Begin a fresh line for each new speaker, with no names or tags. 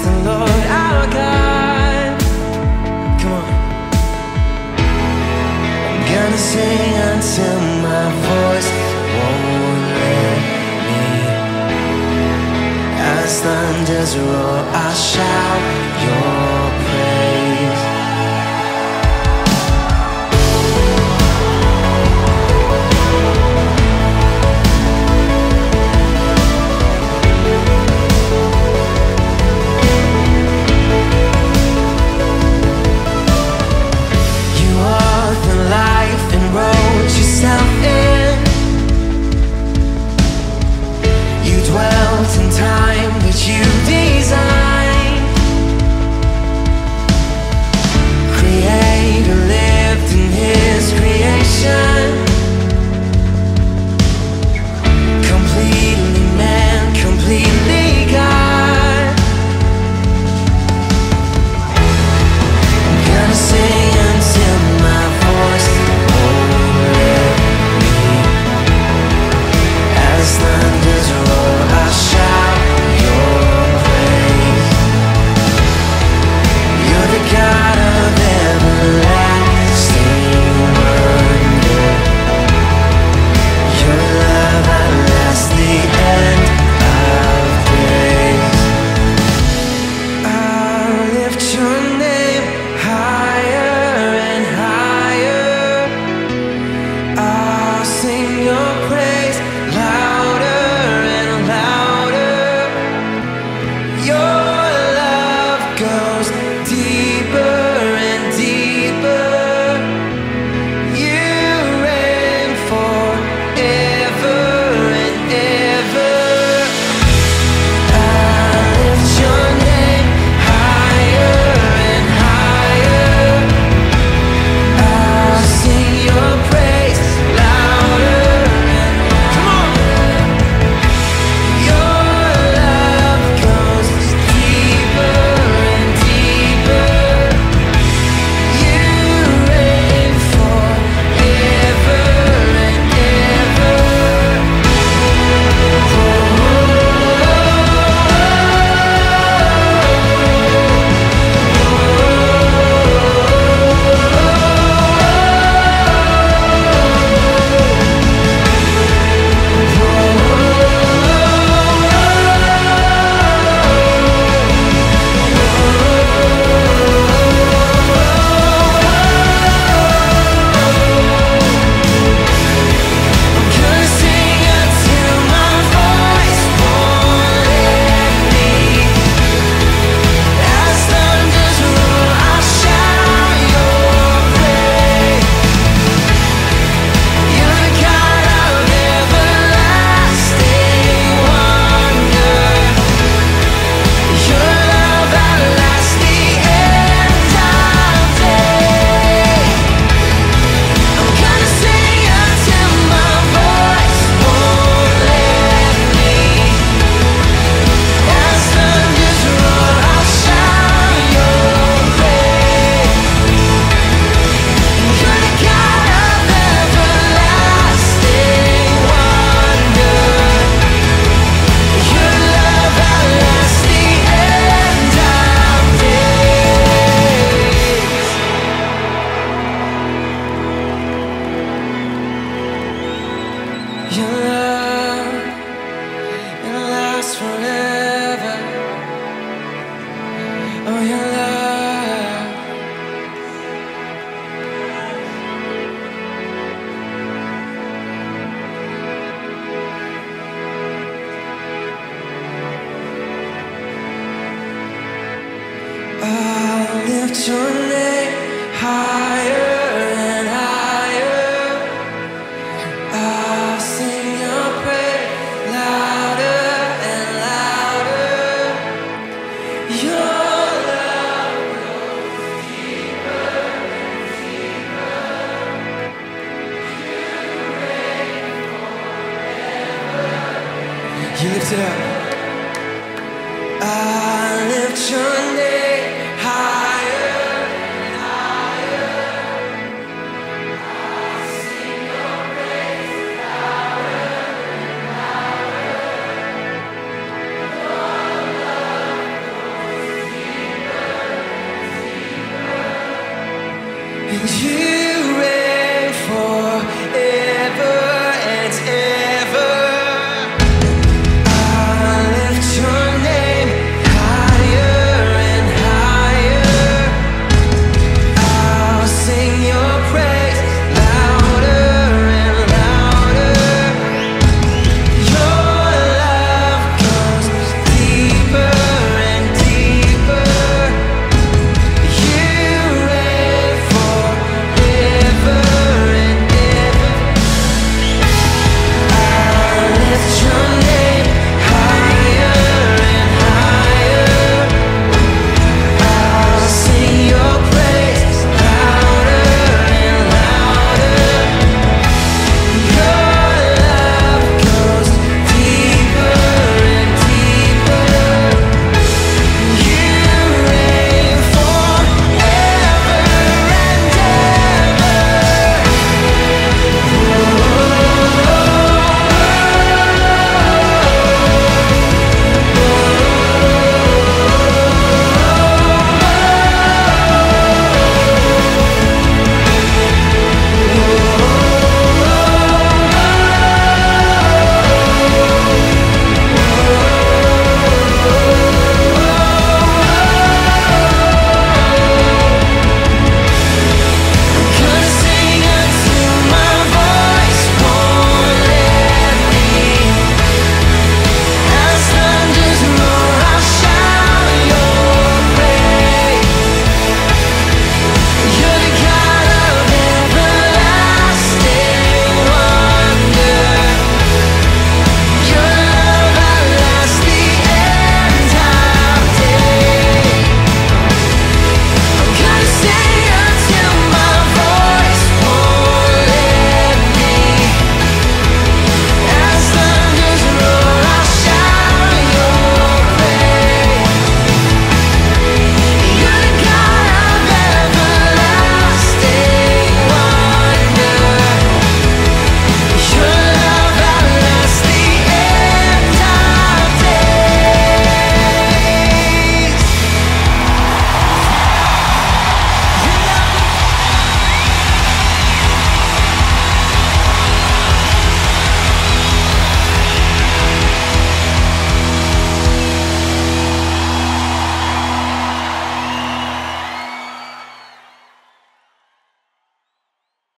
the Lord our God. Come on. I'm gonna sing until my voice won't let me. As thunders roar, I shout your lift it up. I lift your